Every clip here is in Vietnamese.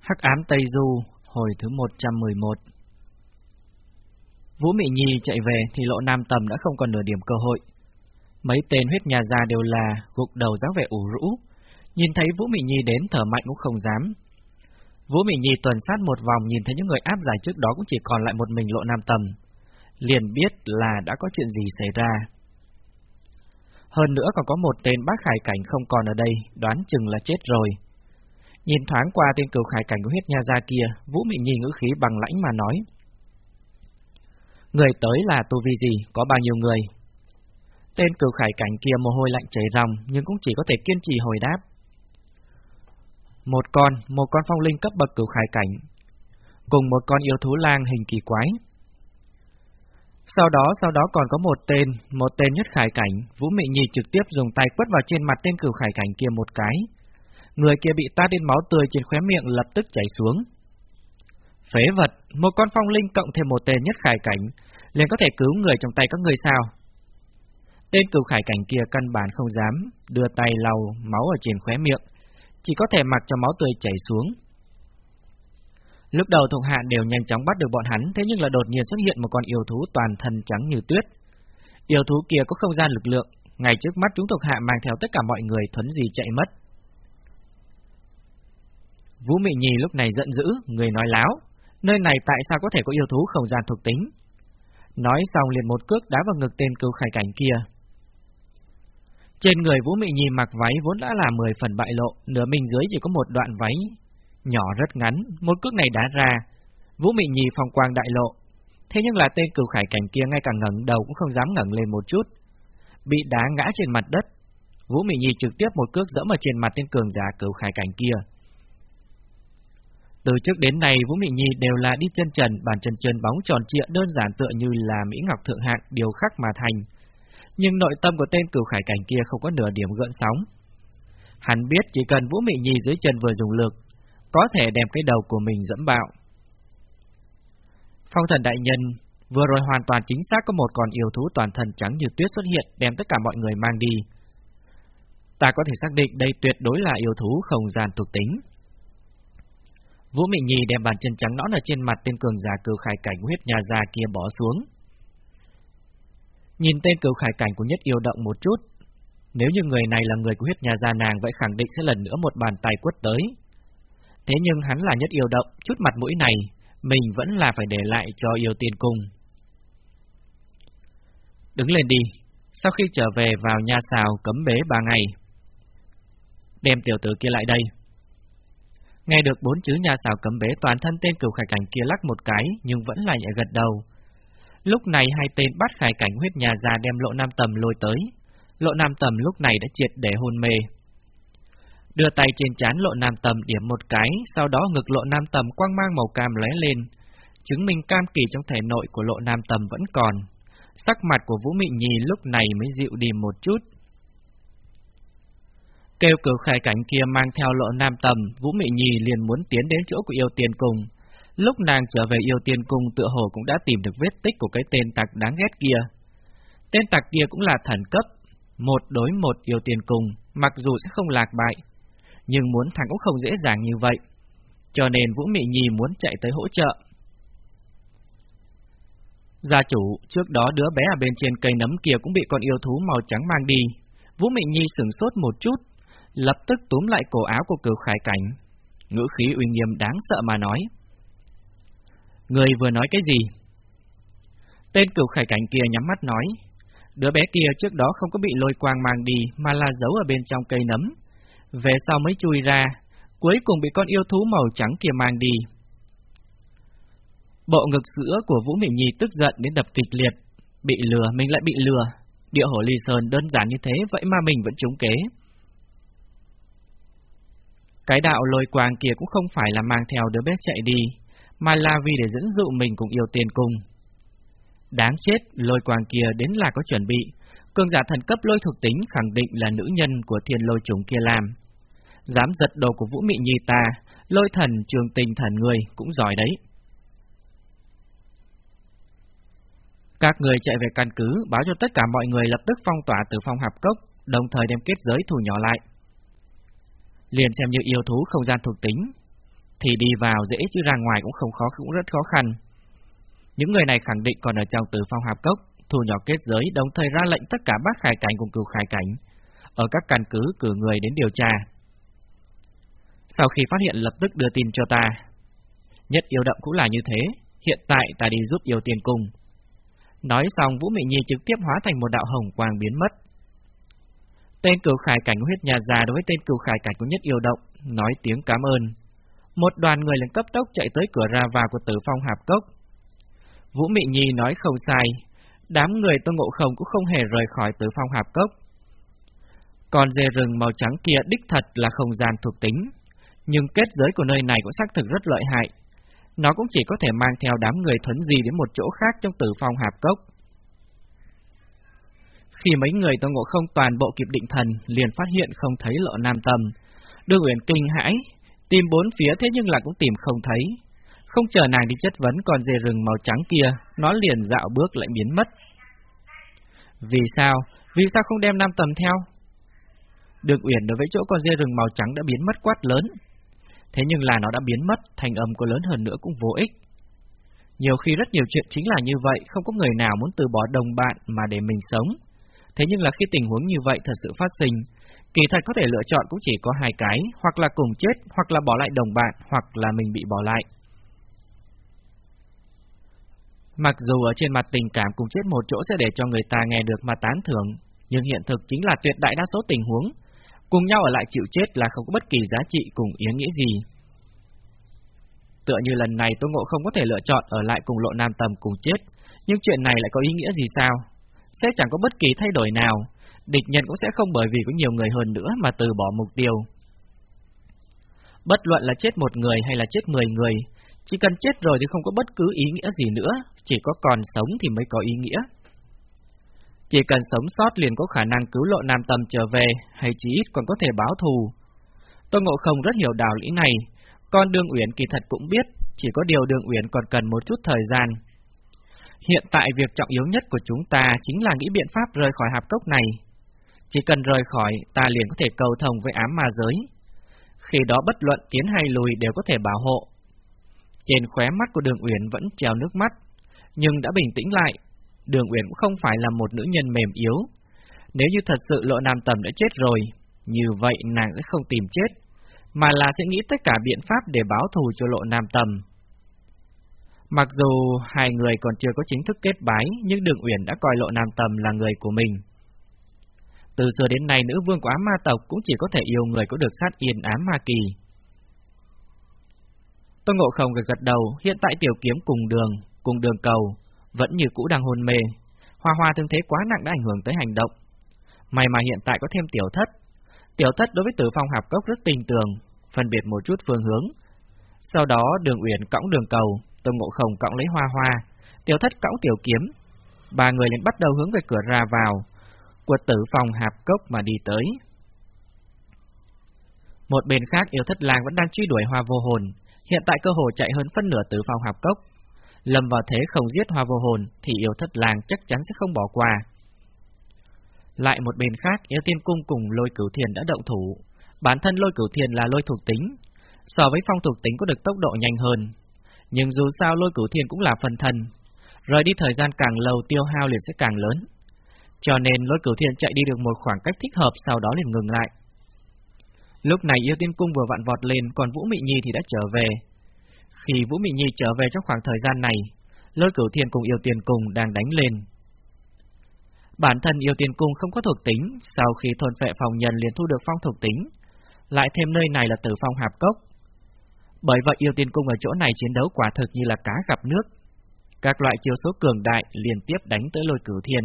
Hắc ám Tây Du, hồi thứ 111 Vũ Mị Nhi chạy về thì lộ nam tầm đã không còn nửa điểm cơ hội. Mấy tên huyết nhà già đều là gục đầu dáng vẻ ủ rũ, nhìn thấy Vũ Mị Nhi đến thở mạnh cũng không dám. Vũ Mị Nhi tuần sát một vòng nhìn thấy những người áp giải trước đó cũng chỉ còn lại một mình lộ nam tầm. Liền biết là đã có chuyện gì xảy ra. Hơn nữa còn có một tên bác khải cảnh không còn ở đây, đoán chừng là chết rồi. Nhìn thoáng qua tên cửu khải cảnh của huyết nha gia kia, Vũ Mị Nhi ngữ khí bằng lãnh mà nói. Người tới là tu vi gì, có bao nhiêu người? Tên cửu khải cảnh kia mồ hôi lạnh chảy ròng, nhưng cũng chỉ có thể kiên trì hồi đáp. Một con, một con phong linh cấp bậc cửu khải cảnh, cùng một con yêu thú lang hình kỳ quái. Sau đó, sau đó còn có một tên, một tên nhất khải cảnh, Vũ Mị Nhi trực tiếp dùng tay quất vào trên mặt tên cửu khải cảnh kia một cái, Người kia bị ta đến máu tươi trên khóe miệng lập tức chảy xuống. Phế vật, một con phong linh cộng thêm một tên nhất khải cảnh, liền có thể cứu người trong tay các người sao? Tên cửu khải cảnh kia căn bản không dám, đưa tay lau máu ở trên khóe miệng, chỉ có thể mặc cho máu tươi chảy xuống. Lúc đầu thuộc hạ đều nhanh chóng bắt được bọn hắn, thế nhưng là đột nhiên xuất hiện một con yêu thú toàn thân trắng như tuyết. Yêu thú kia có không gian lực lượng, ngay trước mắt chúng thuộc hạ mang theo tất cả mọi người thuấn gì chạy mất. Vũ Mị Nhi lúc này giận dữ, người nói láo, nơi này tại sao có thể có yêu thú không gian thuộc tính? Nói xong liền một cước đá vào ngực tên cứu khải cảnh kia. Trên người Vũ Mị Nhi mặc váy vốn đã là 10 phần bại lộ, nửa mình dưới chỉ có một đoạn váy nhỏ rất ngắn, một cước này đá ra, Vũ Mị Nhi phong quang đại lộ. Thế nhưng là tên cửu khải cảnh kia ngay cả ngẩng đầu cũng không dám ngẩng lên một chút, bị đá ngã trên mặt đất. Vũ Mị Nhi trực tiếp một cước dẫm ở trên mặt tên cường giả cửu khải cảnh kia. Từ trước đến nay Vũ Mị Nhi đều là đi chân trần, bàn chân trần bóng tròn trịa đơn giản tựa như là Mỹ Ngọc Thượng Hạng điều khắc mà thành. Nhưng nội tâm của tên cửu khải cảnh kia không có nửa điểm gợn sóng. Hắn biết chỉ cần Vũ Mị Nhi dưới chân vừa dùng lực, có thể đem cái đầu của mình dẫm bạo. Phong thần đại nhân vừa rồi hoàn toàn chính xác có một con yêu thú toàn thân trắng như tuyết xuất hiện đem tất cả mọi người mang đi. Ta có thể xác định đây tuyệt đối là yêu thú không gian thuộc tính. Vũ Mị Nhi đem bàn chân trắng nõn ở trên mặt tên cường giả cửu khải cảnh huyết nhà già kia bỏ xuống. Nhìn tên cửu khải cảnh của nhất yêu động một chút, nếu như người này là người của huyết nhà già nàng vậy khẳng định sẽ lần nữa một bàn tay quất tới. Thế nhưng hắn là nhất yêu động, chút mặt mũi này, mình vẫn là phải để lại cho yêu tiên cung. Đứng lên đi, sau khi trở về vào nhà xào cấm bế ba ngày. Đem tiểu tử kia lại đây. Nghe được bốn chữ nhà xào cấm bế toàn thân tên cửu khải cảnh kia lắc một cái nhưng vẫn là nhẹ gật đầu. Lúc này hai tên bắt khải cảnh huyết nhà già đem lộ nam tầm lôi tới. Lộ nam tầm lúc này đã triệt để hôn mê. Đưa tay trên chán lộ nam tầm điểm một cái, sau đó ngực lộ nam tầm quang mang màu cam lóe lên, chứng minh cam kỳ trong thể nội của lộ nam tầm vẫn còn. Sắc mặt của Vũ Mị Nhi lúc này mới dịu đi một chút. Kêu cửu khải cảnh kia mang theo lộ nam tầm, Vũ Mị Nhi liền muốn tiến đến chỗ của yêu tiên cung. Lúc nàng trở về yêu tiên cung tựa hồ cũng đã tìm được vết tích của cái tên tặc đáng ghét kia. Tên tặc kia cũng là thần cấp, một đối một yêu tiên cung, mặc dù sẽ không lạc bại, nhưng muốn thắng cũng không dễ dàng như vậy. Cho nên Vũ Mị Nhi muốn chạy tới hỗ trợ. Gia chủ, trước đó đứa bé ở bên trên cây nấm kia cũng bị con yêu thú màu trắng mang đi. Vũ Mị Nhi sửng sốt một chút, lập tức túm lại cổ áo của cửu khải cảnh. Ngữ khí uy nghiêm đáng sợ mà nói. Người vừa nói cái gì? Tên cửu khải cảnh kia nhắm mắt nói. Đứa bé kia trước đó không có bị lôi quang mang đi mà là giấu ở bên trong cây nấm. Về sau mới chui ra, cuối cùng bị con yêu thú màu trắng kia mang đi. Bộ ngực sữa của Vũ Mỹ Nhi tức giận đến đập kịch liệt. Bị lừa, mình lại bị lừa. Địa hổ ly sơn đơn giản như thế, vậy mà mình vẫn trúng kế. Cái đạo lôi quang kia cũng không phải là mang theo đứa bé chạy đi, mà là vì để dẫn dụ mình cùng yêu tiền cùng. Đáng chết, lôi quang kia đến là có chuẩn bị, cường giả thần cấp lôi thuộc tính khẳng định là nữ nhân của thiên lôi trùng kia làm. Dám giật đồ của Vũ Mị Nhi ta, lôi thần trường tình thần người cũng giỏi đấy. Các người chạy về căn cứ, báo cho tất cả mọi người lập tức phong tỏa từ phong hạp cốc, đồng thời đem kết giới thủ nhỏ lại liền xem như yêu thú không gian thuộc tính. thì đi vào dễ chứ ra ngoài cũng không khó cũng rất khó khăn. Những người này khẳng định còn ở trong từ phong hạp cốc, thu nhỏ kết giới đồng thời ra lệnh tất cả bác khải cảnh cùng cửu khải cảnh, ở các căn cứ cử người đến điều tra. Sau khi phát hiện lập tức đưa tin cho ta. Nhất yêu động cũng là như thế, hiện tại ta đi giúp yêu tiền cung. Nói xong Vũ Mị Nhi trực tiếp hóa thành một đạo hồng quang biến mất. Tên cửu khải cảnh huyết nhà già đối với tên cửu khải cảnh của nhất yêu động, nói tiếng cảm ơn. Một đoàn người liền cấp tốc chạy tới cửa ra vào của tử phong hạp cốc. Vũ Mị Nhi nói không sai, đám người tôn ngộ không cũng không hề rời khỏi tử phong hạp cốc. Còn dê rừng màu trắng kia đích thật là không gian thuộc tính, nhưng kết giới của nơi này cũng xác thực rất lợi hại. Nó cũng chỉ có thể mang theo đám người thuấn gì đến một chỗ khác trong tử phong hạp cốc. Khi mấy người tôn ngộ không toàn bộ kịp định thần, liền phát hiện không thấy lộ nam tâm. Đương Uyển kinh hãi, tìm bốn phía thế nhưng là cũng tìm không thấy. Không chờ nàng đi chất vấn con dê rừng màu trắng kia, nó liền dạo bước lại biến mất. Vì sao? Vì sao không đem nam tầm theo? Đường Uyển đối với chỗ con dê rừng màu trắng đã biến mất quát lớn. Thế nhưng là nó đã biến mất, thành âm có lớn hơn nữa cũng vô ích. Nhiều khi rất nhiều chuyện chính là như vậy, không có người nào muốn từ bỏ đồng bạn mà để mình sống. Thế nhưng là khi tình huống như vậy thật sự phát sinh, kỳ thật có thể lựa chọn cũng chỉ có hai cái, hoặc là cùng chết, hoặc là bỏ lại đồng bạn, hoặc là mình bị bỏ lại. Mặc dù ở trên mặt tình cảm cùng chết một chỗ sẽ để cho người ta nghe được mà tán thưởng, nhưng hiện thực chính là tuyệt đại đa số tình huống, cùng nhau ở lại chịu chết là không có bất kỳ giá trị cùng ý nghĩa gì. Tựa như lần này Tô Ngộ không có thể lựa chọn ở lại cùng lộ nam tầm cùng chết, nhưng chuyện này lại có ý nghĩa gì sao? Sẽ chẳng có bất kỳ thay đổi nào, địch nhân cũng sẽ không bởi vì có nhiều người hơn nữa mà từ bỏ mục tiêu. Bất luận là chết một người hay là chết mười người, chỉ cần chết rồi thì không có bất cứ ý nghĩa gì nữa, chỉ có còn sống thì mới có ý nghĩa. Chỉ cần sống sót liền có khả năng cứu lộ nam tâm trở về, hay chí ít còn có thể báo thù. Tô Ngộ Không rất hiểu đạo lý này, con Đường Uyển kỳ thật cũng biết, chỉ có điều Đường Uyển còn cần một chút thời gian. Hiện tại việc trọng yếu nhất của chúng ta chính là nghĩ biện pháp rời khỏi hạp cốc này. Chỉ cần rời khỏi, ta liền có thể cầu thông với ám ma giới. Khi đó bất luận tiến hay lùi đều có thể bảo hộ. Trên khóe mắt của Đường Uyển vẫn treo nước mắt, nhưng đã bình tĩnh lại, Đường Uyển cũng không phải là một nữ nhân mềm yếu. Nếu như thật sự lộ nam tầm đã chết rồi, như vậy nàng sẽ không tìm chết, mà là sẽ nghĩ tất cả biện pháp để báo thù cho lộ nam tầm. Mặc dù hai người còn chưa có chính thức kết bái, nhưng Đường Uyển đã coi lộ nam tầm là người của mình. Từ xưa đến nay nữ vương của ám ma tộc cũng chỉ có thể yêu người có được sát yên ám ma kỳ. Tôn Ngộ Không gật gật đầu, hiện tại tiểu kiếm cùng đường, cùng đường cầu, vẫn như cũ đang hôn mê. Hoa hoa thương thế quá nặng đã ảnh hưởng tới hành động. May mà hiện tại có thêm tiểu thất. Tiểu thất đối với tử phong hạp cốc rất tình tường, phân biệt một chút phương hướng. Sau đó đường uyển cõng đường cầu, tôn ngộ không cõng lấy hoa hoa, tiểu thất cõng tiểu kiếm. Ba người liền bắt đầu hướng về cửa ra vào, của tử phòng hạp cốc mà đi tới. Một bên khác yêu thất lang vẫn đang truy đuổi hoa vô hồn, hiện tại cơ hồ chạy hơn phân nửa tử phòng hạp cốc, lầm vào thế không giết hoa vô hồn thì yêu thất làng chắc chắn sẽ không bỏ qua. Lại một bên khác, yêu tiên cung cùng lôi cửu thiền đã động thủ. Bản thân lôi cửu thiền là lôi thuộc tính, so với phong thuộc tính có được tốc độ nhanh hơn. Nhưng dù sao lôi cửu thiền cũng là phần thần, rời đi thời gian càng lâu tiêu hao liền sẽ càng lớn. Cho nên lôi cửu thiền chạy đi được một khoảng cách thích hợp sau đó liền ngừng lại. Lúc này yêu tiên cung vừa vặn vọt lên, còn Vũ Mị Nhi thì đã trở về, khi Vũ Mị Nhi trở về trong khoảng thời gian này, lôi cửu thiên cùng yêu tiên cung đang đánh lên. Bản thân yêu tiên cung không có thuộc tính, sau khi thôn phệ phòng nhân liền thu được phong thuộc tính, lại thêm nơi này là tử phong hạp cốc. Bởi vậy yêu tiên cung ở chỗ này chiến đấu quả thực như là cá gặp nước. Các loại chiêu số cường đại liên tiếp đánh tới lôi cửu thiên.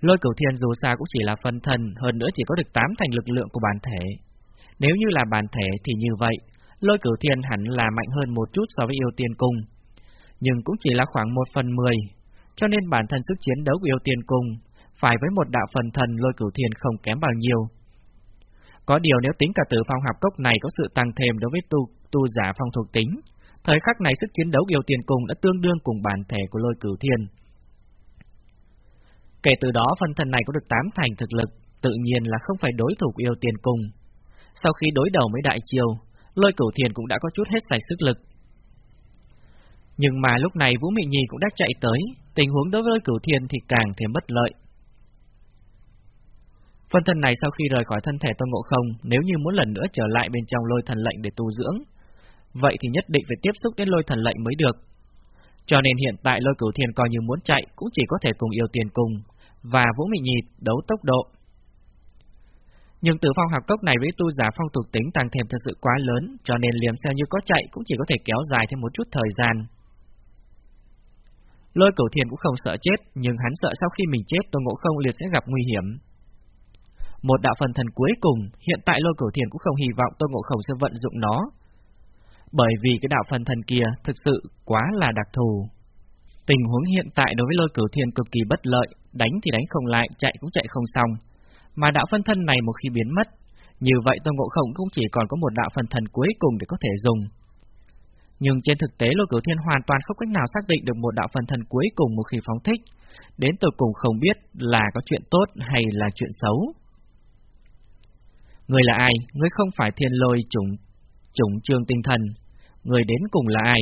Lôi cửu thiên dù sao cũng chỉ là phân thân, hơn nữa chỉ có được 8 thành lực lượng của bản thể, nếu như là bản thể thì như vậy, lôi cửu thiên hẳn là mạnh hơn một chút so với yêu tiên cung. Nhưng cũng chỉ là khoảng một phần mười, cho nên bản thân sức chiến đấu của yêu tiên cung phải với một đạo phần thần lôi cửu thiên không kém bao nhiêu. Có điều nếu tính cả tử phong học cốc này có sự tăng thêm đối với tu, tu giả phong thuộc tính, thời khắc này sức chiến đấu yêu tiền cung đã tương đương cùng bản thể của lôi cửu thiên. Kể từ đó phần thần này có được tám thành thực lực, tự nhiên là không phải đối thủ của yêu tiền cung. Sau khi đối đầu với đại chiều, lôi cửu thiền cũng đã có chút hết sạch sức lực. Nhưng mà lúc này Vũ Mị Nhi cũng đã chạy tới, tình huống đối với lôi cửu thiền thì càng thêm bất lợi. Phân thân này sau khi rời khỏi thân thể Tôn Ngộ Không, nếu như muốn lần nữa trở lại bên trong lôi thần lệnh để tu dưỡng, vậy thì nhất định phải tiếp xúc đến lôi thần lệnh mới được. Cho nên hiện tại lôi cửu thiên coi như muốn chạy cũng chỉ có thể cùng yêu tiền cùng, và Vũ Mị Nhịt đấu tốc độ. Nhưng từ phong học cốc này với tu giả phong tục tính tăng thêm thật sự quá lớn, cho nên liềm xem như có chạy cũng chỉ có thể kéo dài thêm một chút thời gian. Lôi cửu thiên cũng không sợ chết, nhưng hắn sợ sau khi mình chết Tôn Ngộ Không liền sẽ gặp nguy hiểm. Một đạo phần thần cuối cùng, hiện tại lôi cửu thiền cũng không hy vọng Tôn Ngộ Không sẽ vận dụng nó, bởi vì cái đạo phần thần kia thực sự quá là đặc thù. Tình huống hiện tại đối với lôi cửu thiền cực kỳ bất lợi, đánh thì đánh không lại, chạy cũng chạy không xong. Mà đạo phân thân này một khi biến mất, như vậy Tôn Ngộ Không cũng chỉ còn có một đạo phần thần cuối cùng để có thể dùng. Nhưng trên thực tế lôi cửu thiên hoàn toàn không cách nào xác định được một đạo phần thần cuối cùng một khi phóng thích, đến từ cùng không biết là có chuyện tốt hay là chuyện xấu. Người là ai? Người không phải thiên lôi chủng, chủng trường tinh thần. Người đến cùng là ai?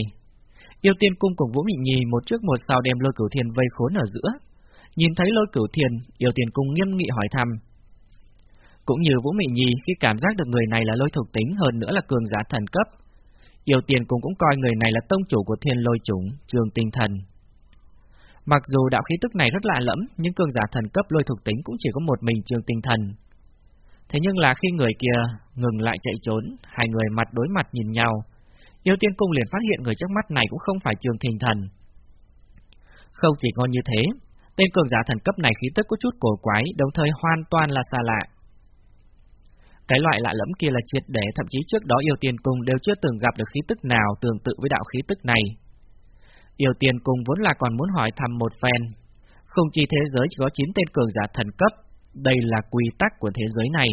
Yêu tiên cung cùng Vũ Mị Nhi một trước một sau đem lôi cửu thiên vây khốn ở giữa. Nhìn thấy lôi cửu thiên, yêu tiên cung nghiêm nghị hỏi thăm. Cũng như Vũ Mị Nhi khi cảm giác được người này là lôi thuộc tính hơn nữa là cường giả thần cấp. Yêu tiên cung cũng coi người này là tông chủ của thiên lôi chủng, trường tinh thần. Mặc dù đạo khí tức này rất lạ lẫm, nhưng cường giả thần cấp lôi thuộc tính cũng chỉ có một mình trường tinh thần. Thế nhưng là khi người kia ngừng lại chạy trốn, hai người mặt đối mặt nhìn nhau, Yêu Tiên Cung liền phát hiện người trước mắt này cũng không phải Trường Thình Thần. Không chỉ ngon như thế, tên cường giả thần cấp này khí tức có chút cổ quái, đồng thời hoàn toàn là xa lạ. Cái loại lạ lẫm kia là triệt để, thậm chí trước đó Yêu Tiên Cung đều chưa từng gặp được khí tức nào tương tự với đạo khí tức này. Yêu Tiên Cung vốn là còn muốn hỏi thăm một phen. Không chỉ thế giới chỉ có 9 tên cường giả thần cấp, đây là quy tắc của thế giới này.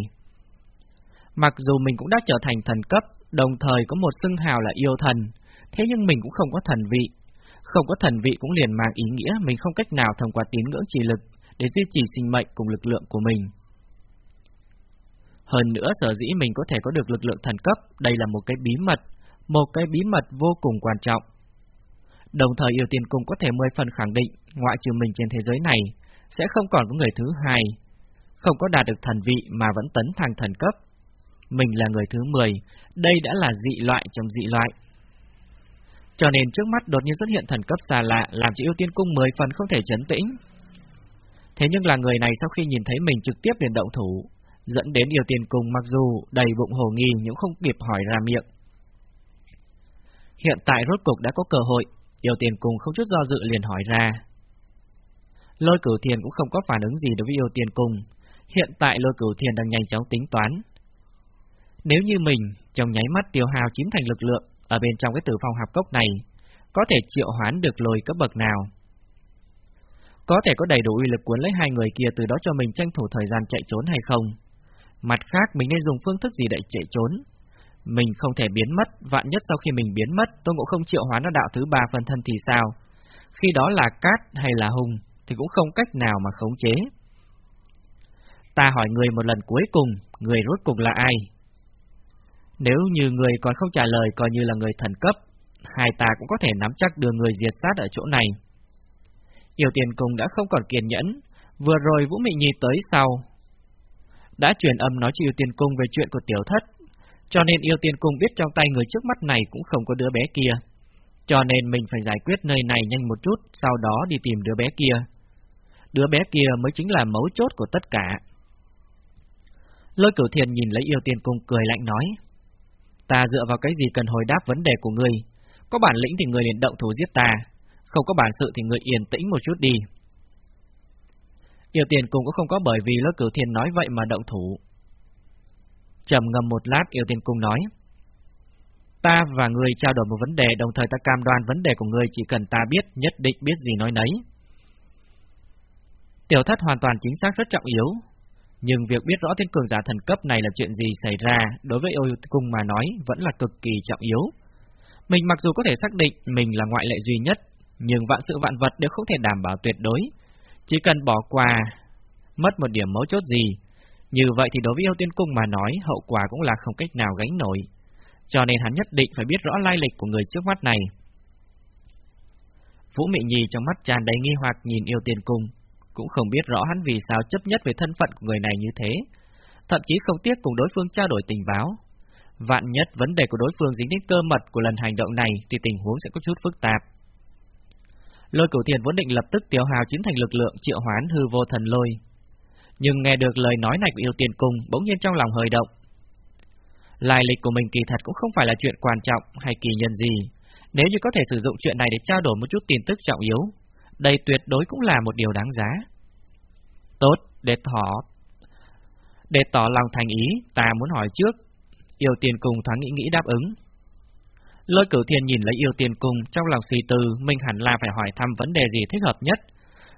Mặc dù mình cũng đã trở thành thần cấp, đồng thời có một xưng hào là yêu thần, thế nhưng mình cũng không có thần vị. Không có thần vị cũng liền mang ý nghĩa mình không cách nào thông qua tín ngưỡng trì lực để duy trì sinh mệnh cùng lực lượng của mình. Hơn nữa sở dĩ mình có thể có được lực lượng thần cấp, đây là một cái bí mật, một cái bí mật vô cùng quan trọng. Đồng thời yêu tiên cung có thể mười phần khẳng định, ngoại trừ mình trên thế giới này, sẽ không còn có người thứ hai, không có đạt được thần vị mà vẫn tấn thăng thần cấp mình là người thứ 10, đây đã là dị loại trong dị loại. Cho nên trước mắt đột nhiên xuất hiện thần cấp xa lạ làm cho yêu tiên cung 10 phần không thể chấn tĩnh. Thế nhưng là người này sau khi nhìn thấy mình trực tiếp liền động thủ, dẫn đến yêu tiên cung mặc dù đầy bụng hồ nghi nhưng không kịp hỏi ra miệng. Hiện tại rốt cục đã có cơ hội, yêu tiên cung không chút do dự liền hỏi ra. Lôi cửu thiền cũng không có phản ứng gì đối với yêu tiên cung, hiện tại lôi cửu thiền đang nhanh chóng tính toán, nếu như mình trong nháy mắt tiêu hao chín thành lực lượng ở bên trong cái tử phong hạp cốc này, có thể triệu hoán được lôi cấp bậc nào? Có thể có đầy đủ uy lực cuốn lấy hai người kia từ đó cho mình tranh thủ thời gian chạy trốn hay không? Mặt khác, mình nên dùng phương thức gì để chạy trốn? Mình không thể biến mất, vạn nhất sau khi mình biến mất, tôi cũng không triệu hoán nó đạo thứ ba phần thân thì sao? Khi đó là cát hay là hùng, thì cũng không cách nào mà khống chế. Ta hỏi người một lần cuối cùng, người rốt cùng là ai? Nếu như người còn không trả lời coi như là người thần cấp, hai ta cũng có thể nắm chắc đưa người diệt sát ở chỗ này. Yêu tiền cùng đã không còn kiên nhẫn, vừa rồi Vũ Mị Nhi tới sau. Đã truyền âm nói cho yêu tiền cung về chuyện của tiểu thất, cho nên yêu tiền cung biết trong tay người trước mắt này cũng không có đứa bé kia. Cho nên mình phải giải quyết nơi này nhanh một chút, sau đó đi tìm đứa bé kia. Đứa bé kia mới chính là mấu chốt của tất cả. Lôi cửu thiền nhìn lấy yêu tiền cung cười lạnh nói. Ta dựa vào cái gì cần hồi đáp vấn đề của ngươi? Có bản lĩnh thì người liền động thủ giết ta, không có bản sự thì người yên tĩnh một chút đi. Yêu tiền cung cũng không có bởi vì lớp cửu thiên nói vậy mà động thủ. trầm ngầm một lát yêu tiền cung nói. Ta và người trao đổi một vấn đề đồng thời ta cam đoan vấn đề của người chỉ cần ta biết nhất định biết gì nói nấy. Tiểu thất hoàn toàn chính xác rất trọng yếu, nhưng việc biết rõ tên cường giả thần cấp này là chuyện gì xảy ra đối với yêu cung mà nói vẫn là cực kỳ trọng yếu. Mình mặc dù có thể xác định mình là ngoại lệ duy nhất, nhưng vạn sự vạn vật đều không thể đảm bảo tuyệt đối. Chỉ cần bỏ qua, mất một điểm mấu chốt gì, Như vậy thì đối với yêu tiên cung mà nói, hậu quả cũng là không cách nào gánh nổi. Cho nên hắn nhất định phải biết rõ lai lịch của người trước mắt này. Vũ Mị Nhi trong mắt tràn đầy nghi hoặc nhìn yêu tiên cung, cũng không biết rõ hắn vì sao chấp nhất về thân phận của người này như thế, thậm chí không tiếc cùng đối phương trao đổi tình báo. Vạn nhất vấn đề của đối phương dính đến cơ mật của lần hành động này thì tình huống sẽ có chút phức tạp. Lôi cửu thiền vốn định lập tức tiêu hào chiến thành lực lượng triệu hoán hư vô thần lôi. Nhưng nghe được lời nói này của yêu tiền cùng, bỗng nhiên trong lòng hơi động. Lai lịch của mình kỳ thật cũng không phải là chuyện quan trọng hay kỳ nhân gì. Nếu như có thể sử dụng chuyện này để trao đổi một chút tin tức trọng yếu, đây tuyệt đối cũng là một điều đáng giá. Tốt, để thỏ. Để tỏ lòng thành ý, ta muốn hỏi trước. Yêu tiền cung thoáng nghĩ nghĩ đáp ứng. Lôi cửu thiên nhìn lấy yêu tiền cung trong lòng suy tư, mình hẳn là phải hỏi thăm vấn đề gì thích hợp nhất,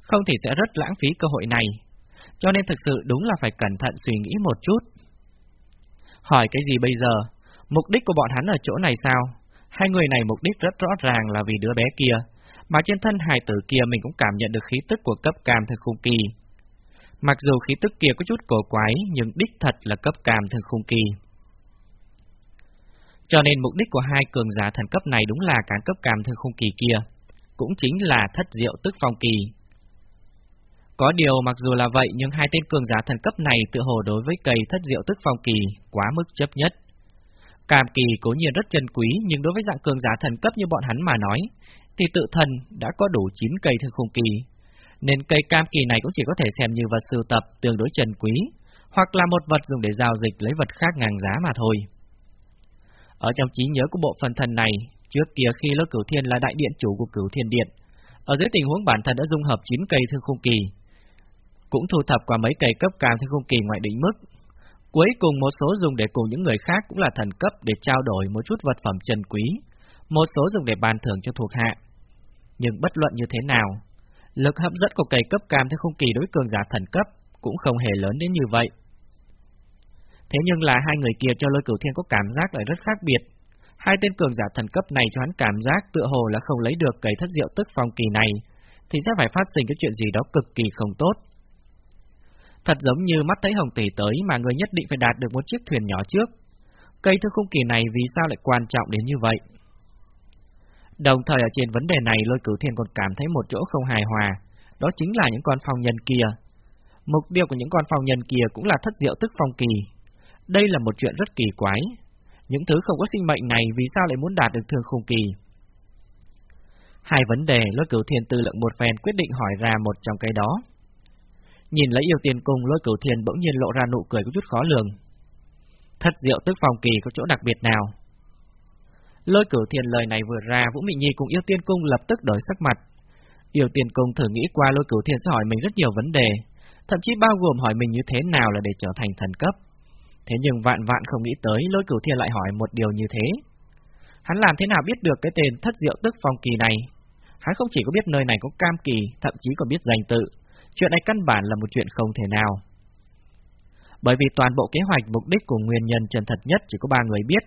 không thì sẽ rất lãng phí cơ hội này. Cho nên thực sự đúng là phải cẩn thận suy nghĩ một chút. Hỏi cái gì bây giờ? Mục đích của bọn hắn ở chỗ này sao? Hai người này mục đích rất rõ ràng là vì đứa bé kia, mà trên thân hài tử kia mình cũng cảm nhận được khí tức của cấp cam thường khung kỳ. Mặc dù khí tức kia có chút cổ quái, nhưng đích thật là cấp cam thường khung kỳ. Cho nên mục đích của hai cường giả thần cấp này đúng là cán cấp cam thương khung kỳ kia, cũng chính là thất diệu tức phong kỳ. Có điều mặc dù là vậy nhưng hai tên cường giả thần cấp này tự hồ đối với cây thất diệu tức phong kỳ quá mức chấp nhất. Cam kỳ cố nhiên rất chân quý nhưng đối với dạng cường giả thần cấp như bọn hắn mà nói, thì tự thần đã có đủ 9 cây thương khung kỳ. Nên cây cam kỳ này cũng chỉ có thể xem như vật sưu tập tương đối trần quý, hoặc là một vật dùng để giao dịch lấy vật khác ngang giá mà thôi. Ở trong trí nhớ của bộ phận thần này, trước kia khi Lôi Cửu Thiên là đại điện chủ của Cửu Thiên Điện, ở dưới tình huống bản thân đã dung hợp 9 cây thương khung kỳ, cũng thu thập qua mấy cây cấp cao thương khung kỳ ngoại định mức. Cuối cùng một số dùng để cùng những người khác cũng là thần cấp để trao đổi một chút vật phẩm trần quý, một số dùng để ban thưởng cho thuộc hạ. Nhưng bất luận như thế nào, lực hấp dẫn của cây cấp cam theo khung kỳ đối cường giả thần cấp cũng không hề lớn đến như vậy. Thế nhưng là hai người kia cho lôi cửu thiên có cảm giác lại rất khác biệt. Hai tên cường giả thần cấp này cho hắn cảm giác tựa hồ là không lấy được cây thất diệu tức phong kỳ này, thì sẽ phải phát sinh cái chuyện gì đó cực kỳ không tốt. Thật giống như mắt thấy hồng tỷ tới mà người nhất định phải đạt được một chiếc thuyền nhỏ trước. Cây thư khung kỳ này vì sao lại quan trọng đến như vậy? Đồng thời ở trên vấn đề này lôi cửu thiên còn cảm thấy một chỗ không hài hòa, đó chính là những con phong nhân kia. Mục tiêu của những con phong nhân kia cũng là thất diệu tức phong kỳ, đây là một chuyện rất kỳ quái. Những thứ không có sinh mệnh này vì sao lại muốn đạt được thương khung kỳ? Hai vấn đề lôi cửu thiên tư lượng một phen quyết định hỏi ra một trong cái đó. Nhìn lấy yêu tiền cung lôi cửu thiên bỗng nhiên lộ ra nụ cười có chút khó lường. Thất diệu tức phong kỳ có chỗ đặc biệt nào? Lôi cửu thiên lời này vừa ra Vũ Mị Nhi cùng yêu tiên cung lập tức đổi sắc mặt. Yêu tiên cung thử nghĩ qua lôi cửu thiên sẽ hỏi mình rất nhiều vấn đề, thậm chí bao gồm hỏi mình như thế nào là để trở thành thần cấp. Thế nhưng vạn vạn không nghĩ tới lôi cửu thiên lại hỏi một điều như thế. Hắn làm thế nào biết được cái tên thất diệu tức phong kỳ này? Hắn không chỉ có biết nơi này có cam kỳ, thậm chí còn biết danh tự. Chuyện này căn bản là một chuyện không thể nào. Bởi vì toàn bộ kế hoạch mục đích của nguyên nhân chân thật nhất chỉ có ba người biết.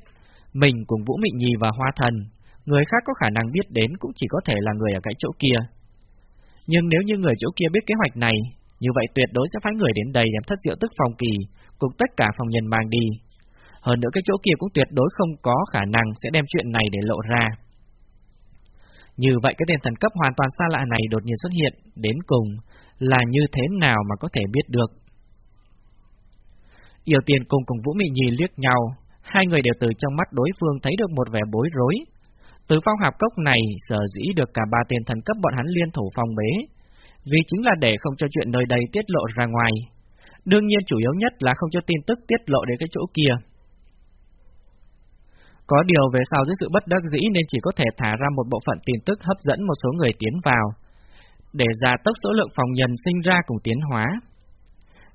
Mình cùng Vũ Mị Nhi và Hoa Thần. Người khác có khả năng biết đến cũng chỉ có thể là người ở cái chỗ kia. Nhưng nếu như người chỗ kia biết kế hoạch này, như vậy tuyệt đối sẽ phái người đến đây đem thất diệu tức phòng kỳ, cùng tất cả phòng nhân mang đi. Hơn nữa cái chỗ kia cũng tuyệt đối không có khả năng sẽ đem chuyện này để lộ ra. Như vậy cái tên thần cấp hoàn toàn xa lạ này đột nhiên xuất hiện, đến cùng là như thế nào mà có thể biết được. Yêu tiền cùng cùng Vũ Mị Nhi liếc nhau, hai người đều từ trong mắt đối phương thấy được một vẻ bối rối. Từ phong hạp cốc này sở dĩ được cả ba tiền thần cấp bọn hắn liên thủ phòng bế, vì chính là để không cho chuyện nơi đây tiết lộ ra ngoài. Đương nhiên chủ yếu nhất là không cho tin tức tiết lộ đến cái chỗ kia. Có điều về sau dưới sự bất đắc dĩ nên chỉ có thể thả ra một bộ phận tin tức hấp dẫn một số người tiến vào, để gia tốc số lượng phòng nhân sinh ra cùng tiến hóa.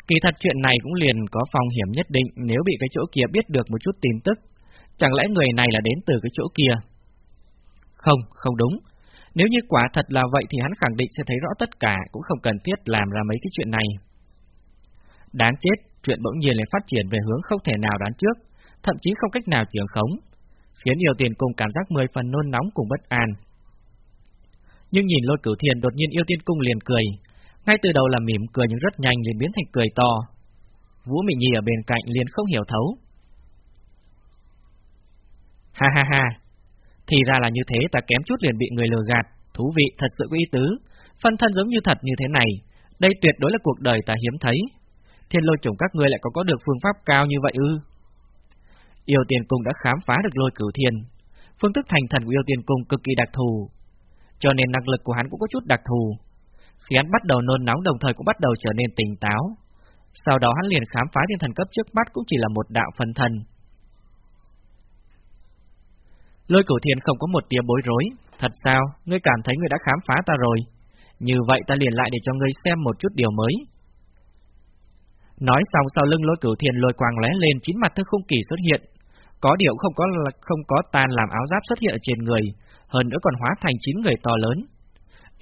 Kỳ thật chuyện này cũng liền có phòng hiểm nhất định nếu bị cái chỗ kia biết được một chút tin tức. Chẳng lẽ người này là đến từ cái chỗ kia? Không, không đúng. Nếu như quả thật là vậy thì hắn khẳng định sẽ thấy rõ tất cả, cũng không cần thiết làm ra mấy cái chuyện này. Đáng chết, chuyện bỗng nhiên lại phát triển về hướng không thể nào đoán trước, thậm chí không cách nào trường khống, khiến nhiều tiền cung cảm giác mười phần nôn nóng cùng bất an. Nhưng nhìn lôi cửu thiền đột nhiên yêu tiên cung liền cười, ngay từ đầu là mỉm cười nhưng rất nhanh liền biến thành cười to. Vũ Mị Nhi ở bên cạnh liền không hiểu thấu. Ha ha ha, thì ra là như thế ta kém chút liền bị người lừa gạt, thú vị, thật sự có ý tứ. Phân thân giống như thật như thế này, đây tuyệt đối là cuộc đời ta hiếm thấy. Thiên lôi chủng các ngươi lại có có được phương pháp cao như vậy ư? Yêu tiền cung đã khám phá được lôi cửu thiên. Phương thức thành thần của yêu tiền cung cực kỳ đặc thù, cho nên năng lực của hắn cũng có chút đặc thù. Khi hắn bắt đầu nôn nóng đồng thời cũng bắt đầu trở nên tỉnh táo. Sau đó hắn liền khám phá thiên thần cấp trước mắt cũng chỉ là một đạo phần thần. Lôi cửu thiên không có một tia bối rối. Thật sao, ngươi cảm thấy ngươi đã khám phá ta rồi. Như vậy ta liền lại để cho ngươi xem một chút điều mới. Nói xong sau lưng lôi cửu thiên lôi quang lóe lên chín mặt thức khung kỳ xuất hiện. Có điều không có không có tan làm áo giáp xuất hiện ở trên người, hơn nữa còn hóa thành chín người to lớn.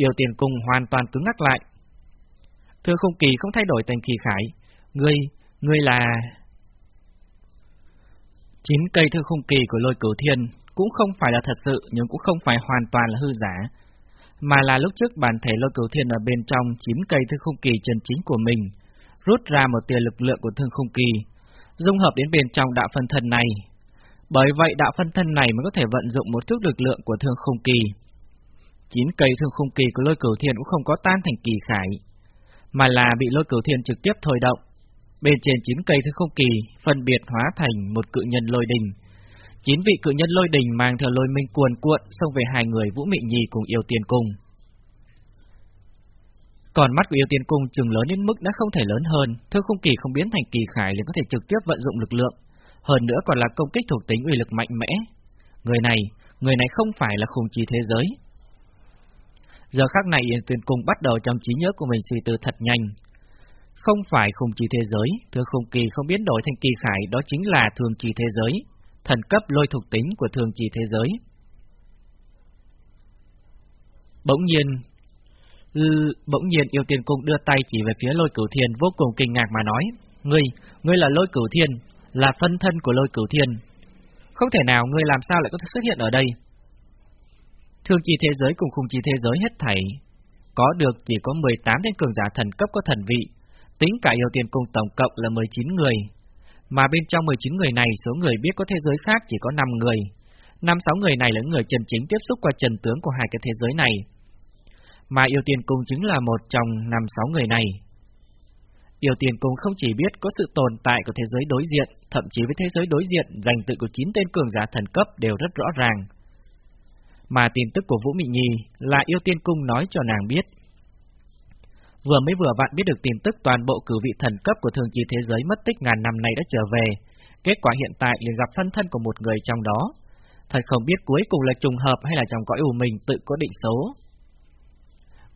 Yêu tiền cung hoàn toàn cứng ngắc lại. Thưa không kỳ không thay đổi thành kỳ khải, ngươi, ngươi là... Chín cây thư không kỳ của lôi cửu thiên cũng không phải là thật sự nhưng cũng không phải hoàn toàn là hư giả, mà là lúc trước bản thể lôi cửu thiên ở bên trong chín cây thư không kỳ chân chính của mình, rút ra một tia lực lượng của thương không kỳ, dung hợp đến bên trong đạo phân thân này. Bởi vậy đạo phân thân này mới có thể vận dụng một chút lực lượng của thương không kỳ. Chín cây thương khung kỳ của lôi cửu thiên cũng không có tan thành kỳ khải, mà là bị lôi cửu thiên trực tiếp thôi động. Bên trên chín cây thương khung kỳ phân biệt hóa thành một cự nhân lôi đình. Chín vị cự nhân lôi đình mang theo lôi minh cuồn cuộn xông về hai người Vũ Mị Nhi cùng yêu tiên cung. Còn mắt của yêu tiên cung chừng lớn đến mức đã không thể lớn hơn, thương khung kỳ không biến thành kỳ khải liền có thể trực tiếp vận dụng lực lượng, hơn nữa còn là công kích thuộc tính uy lực mạnh mẽ. Người này, người này không phải là khủng chi thế giới. Giờ khắc này Yên Tuyên Cung bắt đầu trong trí nhớ của mình suy tư thật nhanh. Không phải khung chi thế giới, thưa khung kỳ không biến đổi thành kỳ khải, đó chính là thường chi thế giới, thần cấp lôi thuộc tính của thường chi thế giới. Bỗng nhiên, Ừ, bỗng nhiên yêu tiên cung đưa tay chỉ về phía lôi cửu thiên vô cùng kinh ngạc mà nói, Ngươi, ngươi là lôi cửu thiên, là phân thân của lôi cửu thiên. Không thể nào ngươi làm sao lại có thể xuất hiện ở đây? Thương chi thế giới cùng khung chi thế giới hết thảy, có được chỉ có 18 tên cường giả thần cấp có thần vị, tính cả yêu tiền cung tổng cộng là 19 người. Mà bên trong 19 người này, số người biết có thế giới khác chỉ có 5 người. 5-6 người này là người chân chính tiếp xúc qua trần tướng của hai cái thế giới này mà yêu tiền cung chính là một trong năm sáu người này. Yêu tiền cung không chỉ biết có sự tồn tại của thế giới đối diện, thậm chí với thế giới đối diện danh tự của chín tên cường giả thần cấp đều rất rõ ràng. Mà tin tức của Vũ Mị Nhi là yêu tiên cung nói cho nàng biết. Vừa mới vừa vặn biết được tin tức toàn bộ cử vị thần cấp của thường trì thế giới mất tích ngàn năm nay đã trở về, kết quả hiện tại liền gặp thân thân của một người trong đó. Thật không biết cuối cùng là trùng hợp hay là trong cõi ủ mình tự có định số.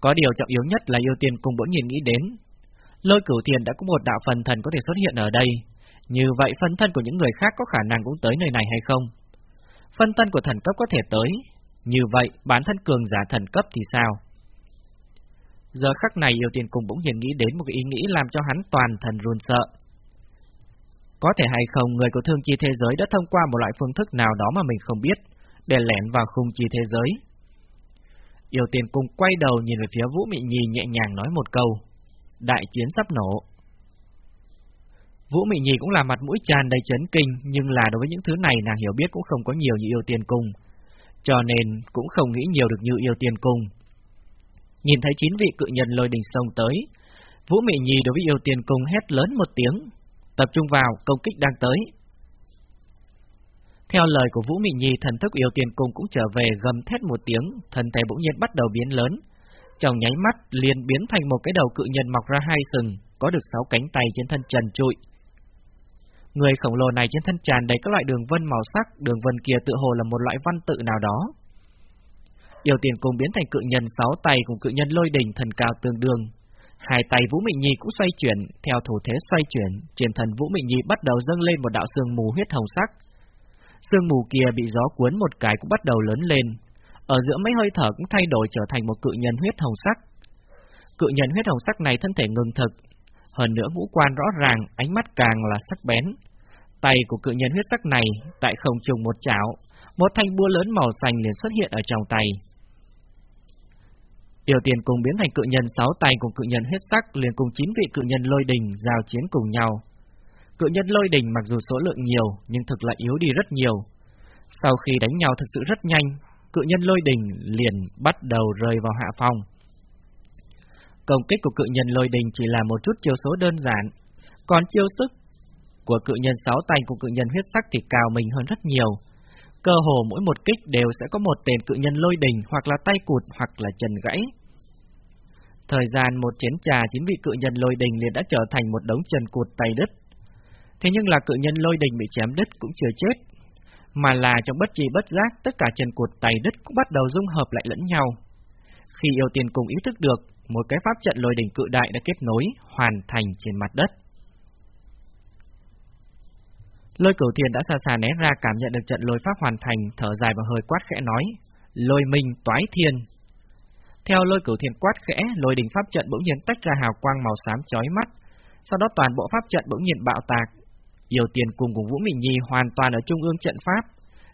Có điều trọng yếu nhất là yêu tiên cung bỗng nhiên nghĩ đến. Lôi cửu tiền đã có một đạo phần thần có thể xuất hiện ở đây. Như vậy phân thân của những người khác có khả năng cũng tới nơi này hay không? Phân thân của thần cấp có thể tới. Như vậy, bản thân cường giả thần cấp thì sao? Giờ khắc này yêu tiền cùng bỗng nhiên nghĩ đến một ý nghĩ làm cho hắn toàn thần run sợ. Có thể hay không người của thương chi thế giới đã thông qua một loại phương thức nào đó mà mình không biết, để lẻn vào khung chi thế giới, Yêu tiền cùng quay đầu nhìn về phía Vũ Mị Nhi nhẹ nhàng nói một câu. Đại chiến sắp nổ. Vũ Mị Nhi cũng là mặt mũi tràn đầy chấn kinh, nhưng là đối với những thứ này nàng hiểu biết cũng không có nhiều như yêu tiền cùng cho nên cũng không nghĩ nhiều được như yêu tiền cung. Nhìn thấy chín vị cự nhân lôi đình sông tới, Vũ Mị Nhi đối với yêu tiền cung hét lớn một tiếng. Tập trung vào, công kích đang tới, theo lời của Vũ Mị Nhi, thần thức yêu tiên cung cũng trở về gầm thét một tiếng, thân thể bỗng nhiên bắt đầu biến lớn. Trong nháy mắt liền biến thành một cái đầu cự nhân mọc ra hai sừng, có được sáu cánh tay trên thân trần trụi. Người khổng lồ này trên thân tràn đầy các loại đường vân màu sắc, đường vân kia tự hồ là một loại văn tự nào đó. Yêu tiền cùng biến thành cự nhân sáu tay cùng cự nhân lôi đỉnh thần cao tương đương. Hai tay Vũ Mị Nhi cũng xoay chuyển, theo thủ thế xoay chuyển, trên thần Vũ Mị Nhi bắt đầu dâng lên một đạo sương mù huyết hồng sắc, Sương mù kia bị gió cuốn một cái cũng bắt đầu lớn lên, ở giữa mấy hơi thở cũng thay đổi trở thành một cự nhân huyết hồng sắc. Cự nhân huyết hồng sắc này thân thể ngừng thực, hơn nữa ngũ quan rõ ràng, ánh mắt càng là sắc bén. Tay của cự nhân huyết sắc này tại không trùng một chảo, một thanh búa lớn màu xanh liền xuất hiện ở trong tay. tiểu tiền cùng biến thành cự nhân sáu tay cùng cự nhân huyết sắc liền cùng chín vị cự nhân lôi đình giao chiến cùng nhau. Cự nhân lôi đình mặc dù số lượng nhiều nhưng thực lại yếu đi rất nhiều. Sau khi đánh nhau thực sự rất nhanh, cự nhân lôi đình liền bắt đầu rơi vào hạ phòng. Công kích của cự nhân lôi đình chỉ là một chút chiêu số đơn giản, còn chiêu sức của cự nhân sáu tay của cự nhân huyết sắc thì cao mình hơn rất nhiều. Cơ hồ mỗi một kích đều sẽ có một tên cự nhân lôi đình hoặc là tay cụt hoặc là chân gãy. Thời gian một chén trà chính vị cự nhân lôi đình liền đã trở thành một đống chân cụt tay đứt. Thế nhưng là cự nhân lôi đình bị chém đứt cũng chưa chết, mà là trong bất trì bất giác tất cả chân cụt tay đứt cũng bắt đầu dung hợp lại lẫn nhau. Khi yêu tiền cùng ý thức được, một cái pháp trận lôi đỉnh cự đại đã kết nối, hoàn thành trên mặt đất. Lôi cửu thiền đã xa xa né ra cảm nhận được trận lôi pháp hoàn thành, thở dài và hơi quát khẽ nói, lôi minh toái thiên. Theo lôi cửu thiền quát khẽ, lôi đỉnh pháp trận bỗng nhiên tách ra hào quang màu xám chói mắt, sau đó toàn bộ pháp trận bỗng nhiên bạo tạc. Yêu tiền cùng cùng Vũ Mị Nhi hoàn toàn ở trung ương trận pháp,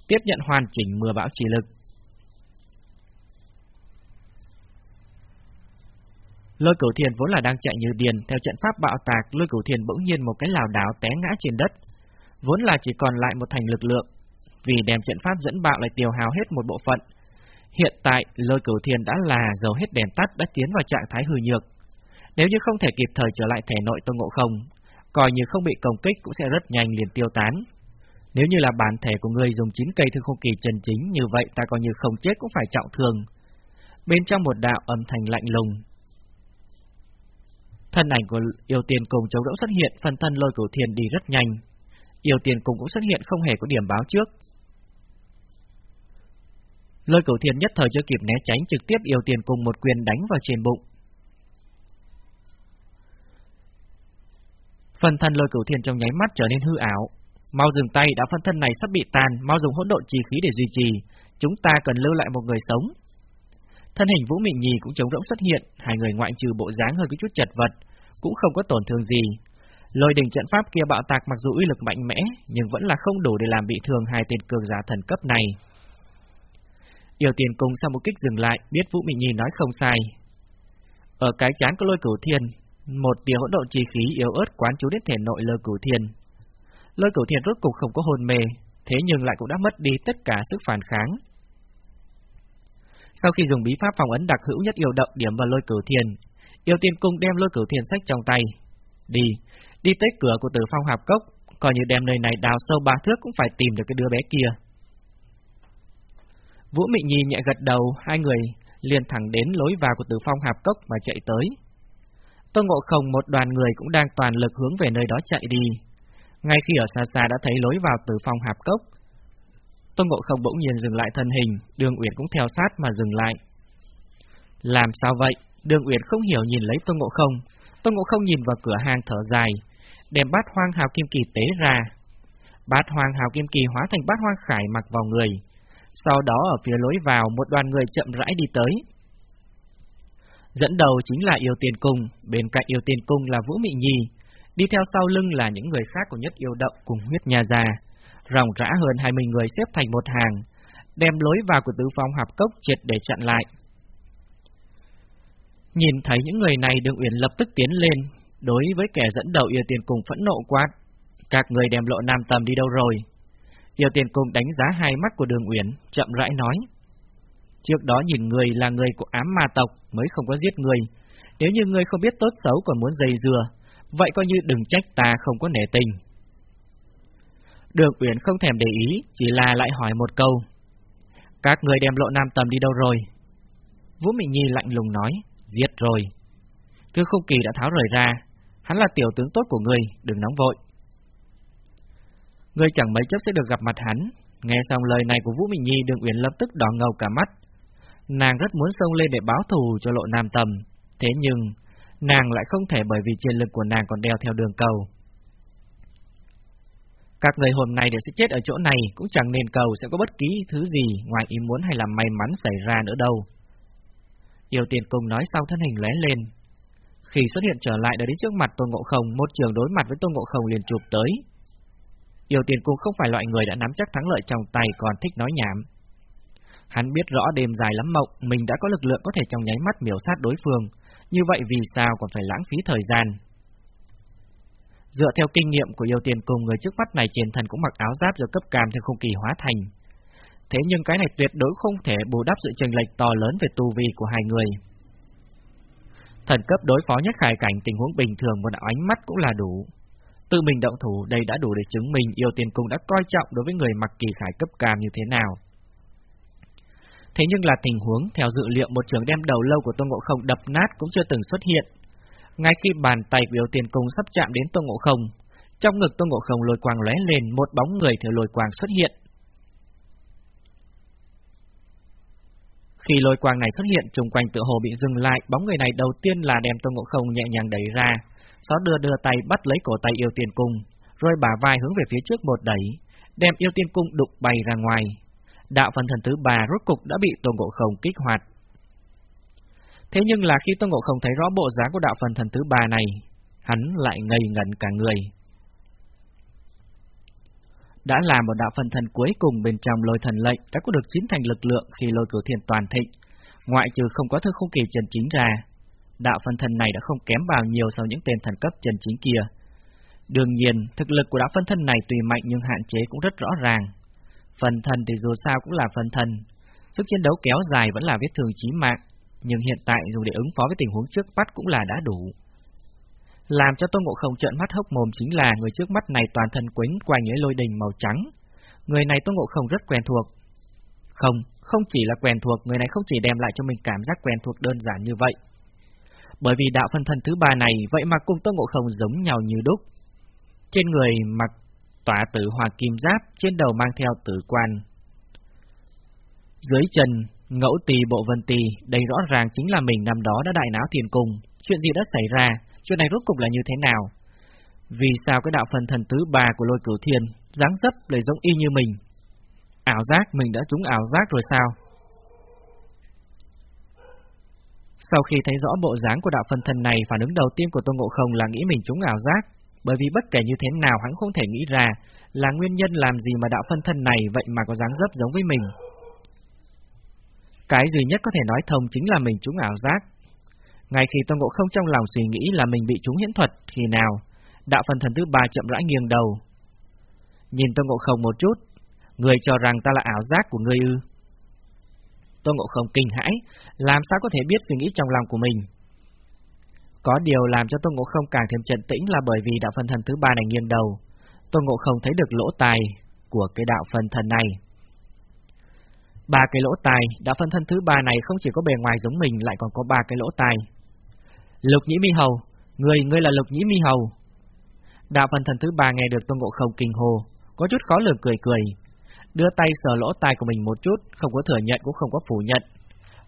tiếp nhận hoàn chỉnh mưa bão chỉ lực. Lôi cửu thiền vốn là đang chạy như điền, theo trận pháp bạo tạc, lôi cửu thiền bỗng nhiên một cái lảo đảo té ngã trên đất, vốn là chỉ còn lại một thành lực lượng, vì đem trận pháp dẫn bạo lại tiêu hao hết một bộ phận. Hiện tại, lôi cửu thiền đã là dầu hết đèn tắt đã tiến vào trạng thái hư nhược. Nếu như không thể kịp thời trở lại thể nội tôn ngộ không, coi như không bị công kích cũng sẽ rất nhanh liền tiêu tán. Nếu như là bản thể của người dùng 9 cây thương không kỳ chân chính, như vậy ta coi như không chết cũng phải trọng thương. Bên trong một đạo âm thanh lạnh lùng. Thân ảnh của yêu tiền cùng chống đỡ xuất hiện, phần thân lôi cửu thiền đi rất nhanh, Yêu tiền cùng cũng xuất hiện không hề có điểm báo trước. Lôi cửu thiên nhất thời chưa kịp né tránh trực tiếp yêu tiền cùng một quyền đánh vào trên bụng. Phần thân lôi cửu thiên trong nháy mắt trở nên hư ảo. Mau dừng tay đã phân thân này sắp bị tàn, mau dùng hỗn độn chi khí để duy trì. Chúng ta cần lưu lại một người sống. Thân hình Vũ Mị Nhi cũng trống rỗng xuất hiện, hai người ngoại trừ bộ dáng hơi có chút chật vật, cũng không có tổn thương gì, Lôi đỉnh trận pháp kia bạo tạc mặc dù uy lực mạnh mẽ, nhưng vẫn là không đủ để làm bị thương hai tên cường giả thần cấp này. Yêu tiền cùng sau một kích dừng lại, biết Vũ Mị Nhi nói không sai. Ở cái chán của lôi cửu thiên, một tia hỗn độn chi khí yếu ớt quán chú đến thể nội lôi cửu thiên. Lôi cửu thiên rốt cục không có hồn mê, thế nhưng lại cũng đã mất đi tất cả sức phản kháng. Sau khi dùng bí pháp phòng ấn đặc hữu nhất yêu động điểm vào lôi cửu thiền, yêu tiên cung đem lôi cửu thiền sách trong tay. Đi, Đi tới cửa của tử phong hạp cốc, coi như đem nơi này đào sâu ba thước cũng phải tìm được cái đứa bé kia. Vũ Mị Nhi nhẹ gật đầu, hai người liền thẳng đến lối vào của tử phong hạp cốc mà chạy tới. Tôn Ngộ Không một đoàn người cũng đang toàn lực hướng về nơi đó chạy đi. Ngay khi ở xa xa đã thấy lối vào tử phong hạp cốc, Tôn Ngộ Không bỗng nhiên dừng lại thân hình, Đường Uyển cũng theo sát mà dừng lại. Làm sao vậy? Đường Uyển không hiểu nhìn lấy Tôn Ngộ Không. Tôn Ngộ Không nhìn vào cửa hàng thở dài, đem bát hoang hào kim kỳ tế ra. Bát hoang hào kim kỳ hóa thành bát hoang khải mặc vào người. Sau đó ở phía lối vào một đoàn người chậm rãi đi tới. Dẫn đầu chính là yêu tiền cung, bên cạnh yêu tiền cung là Vũ Mị Nhi, đi theo sau lưng là những người khác của nhất yêu động cùng huyết nhà già. Ròng rã hơn 20 người xếp thành một hàng, đem lối vào của tứ phong hạp cốc triệt để chặn lại. Nhìn thấy những người này đường uyển lập tức tiến lên, Đối với kẻ dẫn đầu yêu tiền cùng phẫn nộ quát, các người đem lộ nam tầm đi đâu rồi? Yêu tiền cùng đánh giá hai mắt của đường Uyển, chậm rãi nói. Trước đó nhìn người là người của ám ma tộc mới không có giết người. Nếu như người không biết tốt xấu còn muốn dày dừa, vậy coi như đừng trách ta không có nể tình. Đường Uyển không thèm để ý, chỉ là lại hỏi một câu. Các người đem lộ nam tầm đi đâu rồi? Vũ Mị Nhi lạnh lùng nói, giết rồi. Thư không kỳ đã tháo rời ra, Hắn là tiểu tướng tốt của người, đừng nóng vội. Ngươi chẳng mấy chốc sẽ được gặp mặt hắn. Nghe xong lời này của Vũ Minh Nhi, Đường Uyển lập tức đỏ ngầu cả mắt. Nàng rất muốn xông lên để báo thù cho lộ nam tầm. Thế nhưng, nàng lại không thể bởi vì chiến lực của nàng còn đeo theo đường cầu. Các người hôm nay đều sẽ chết ở chỗ này, cũng chẳng nên cầu sẽ có bất kỳ thứ gì ngoài ý muốn hay là may mắn xảy ra nữa đâu. Yêu tiền cùng nói sau thân hình lóe lên, khi xuất hiện trở lại đã đến trước mặt Tôn Ngộ Không, một trường đối mặt với Tôn Ngộ Không liền chụp tới. Yêu tiền cung không phải loại người đã nắm chắc thắng lợi trong tay còn thích nói nhảm. Hắn biết rõ đêm dài lắm mộng, mình đã có lực lượng có thể trong nháy mắt miểu sát đối phương, như vậy vì sao còn phải lãng phí thời gian. Dựa theo kinh nghiệm của yêu tiền cùng người trước mắt này truyền thần cũng mặc áo giáp do cấp cam theo không kỳ hóa thành. Thế nhưng cái này tuyệt đối không thể bù đắp sự chênh lệch to lớn về tu vi của hai người. Thần cấp đối phó nhất khải cảnh, tình huống bình thường một ánh mắt cũng là đủ. Tự mình động thủ, đây đã đủ để chứng minh yêu tiền cung đã coi trọng đối với người mặc kỳ khải cấp cam như thế nào. Thế nhưng là tình huống, theo dự liệu, một trường đem đầu lâu của Tôn Ngộ Không đập nát cũng chưa từng xuất hiện. Ngay khi bàn tay biểu yêu tiền cung sắp chạm đến Tôn Ngộ Không, trong ngực Tôn Ngộ Không lôi quang lóe lên, một bóng người theo lôi quang xuất hiện. Khi lôi quang này xuất hiện, trùng quanh tựa hồ bị dừng lại, bóng người này đầu tiên là đem Tôn Ngộ Không nhẹ nhàng đẩy ra, sau đưa đưa tay bắt lấy cổ tay yêu tiền cung, rồi bả vai hướng về phía trước một đẩy, đem yêu tiên cung đục bay ra ngoài. Đạo phần thần thứ ba rốt cục đã bị Tôn Ngộ Không kích hoạt. Thế nhưng là khi Tôn Ngộ Không thấy rõ bộ dáng của đạo phần thần thứ ba này, hắn lại ngây ngẩn cả người. Đã là một đạo phần thần cuối cùng bên trong lôi thần lệnh đã có được chín thành lực lượng khi lôi cửu thiên toàn thịnh, ngoại trừ không có thức không kỳ trần chính ra, đạo phần thần này đã không kém bao nhiêu so những tên thần cấp chân chính kia. Đương nhiên, thực lực của đạo phân thân này tùy mạnh nhưng hạn chế cũng rất rõ ràng. Phần thần thì dù sao cũng là phần thần, sức chiến đấu kéo dài vẫn là vết thương chí mạng, nhưng hiện tại dùng để ứng phó với tình huống trước mắt cũng là đã đủ. Làm cho Tôn Ngộ Không trợn mắt hốc mồm chính là người trước mắt này toàn thân quấn quanh những lôi đình màu trắng. Người này Tôn Ngộ Không rất quen thuộc. Không, không chỉ là quen thuộc, người này không chỉ đem lại cho mình cảm giác quen thuộc đơn giản như vậy, bởi vì đạo phân thân thứ ba này vậy mà cùng Tôn Ngộ Không giống nhau như đúc. Trên người mặc tỏa tử hòa kim giáp, trên đầu mang theo tử quan. Dưới chân, ngẫu tỳ bộ vân tỳ, đây rõ ràng chính là mình năm đó đã đại náo thiền cung. Chuyện gì đã xảy ra, chuyện này rốt cục là như thế nào? Vì sao cái đạo phân thần tứ ba của lôi cửu thiên, dáng dấp lại giống y như mình? Ảo giác, mình đã trúng ảo giác rồi sao? Sau khi thấy rõ bộ dáng của đạo phân thần này, phản ứng đầu tiên của Tôn Ngộ Không là nghĩ mình trúng ảo giác, bởi vì bất kể như thế nào hắn không thể nghĩ ra là nguyên nhân làm gì mà đạo phân thân này vậy mà có dáng dấp giống với mình. Cái duy nhất có thể nói thông chính là mình trúng ảo giác. Ngay khi Tôn Ngộ Không trong lòng suy nghĩ là mình bị trúng hiển thuật, khi nào, đạo phần thần thứ ba chậm rãi nghiêng đầu. Nhìn Tôn Ngộ Không một chút, người cho rằng ta là ảo giác của ngươi ư. Tôn Ngộ Không kinh hãi, làm sao có thể biết suy nghĩ trong lòng của mình. Có điều làm cho Tôn Ngộ Không càng thêm trận tĩnh là bởi vì đạo phần thần thứ ba này nghiêng đầu. Tôn Ngộ Không thấy được lỗ tài của cái đạo phần thần này. Ba cái lỗ tai, đạo phân thân thứ ba này không chỉ có bề ngoài giống mình lại còn có ba cái lỗ tai. Lục Nhĩ Mi Hầu, người ngươi là Lục Nhĩ Mi Hầu. Đạo phân thân thứ ba nghe được Tôn Ngộ Không kinh hồ, có chút khó lường cười cười, đưa tay sờ lỗ tai của mình một chút, không có thừa nhận cũng không có phủ nhận,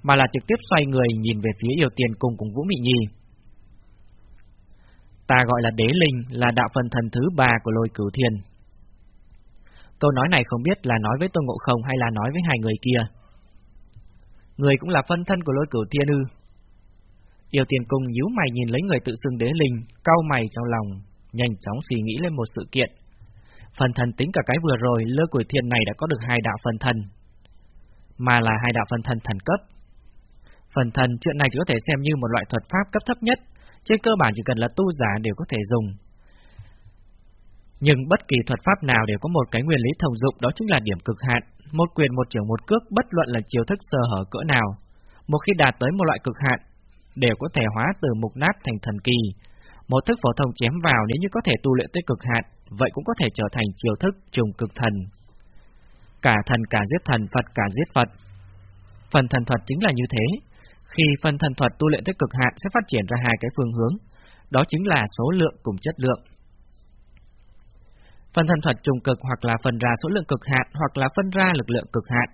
mà là trực tiếp xoay người nhìn về phía yêu tiền cùng cùng Vũ Mị Nhi. Ta gọi là đế linh, là đạo phần thần thứ ba của lôi cửu thiên. Câu nói này không biết là nói với Tôn Ngộ Không hay là nói với hai người kia. Người cũng là phân thân của lôi cửu thiên ư. Yêu tiền cung nhíu mày nhìn lấy người tự xưng đế linh, cau mày trong lòng, nhanh chóng suy nghĩ lên một sự kiện. Phần thần tính cả cái vừa rồi, lơ quỷ thiên này đã có được hai đạo phần thần, mà là hai đạo phần thần thần cấp. Phần thần chuyện này chỉ có thể xem như một loại thuật pháp cấp thấp nhất, trên cơ bản chỉ cần là tu giả đều có thể dùng. Nhưng bất kỳ thuật pháp nào đều có một cái nguyên lý thông dụng đó chính là điểm cực hạn, một quyền một trường một cước bất luận là chiêu thức sơ hở cỡ nào. Một khi đạt tới một loại cực hạn, đều có thể hóa từ mục nát thành thần kỳ. Một thức phổ thông chém vào nếu như có thể tu luyện tới cực hạn, vậy cũng có thể trở thành chiêu thức trùng cực thần. Cả thần cả giết thần, Phật cả giết Phật. Phần thần thuật chính là như thế. Khi phần thần thuật tu luyện tới cực hạn sẽ phát triển ra hai cái phương hướng, đó chính là số lượng cùng chất lượng. Phần thần thuật trùng cực hoặc là phần ra số lượng cực hạn hoặc là phân ra lực lượng cực hạn.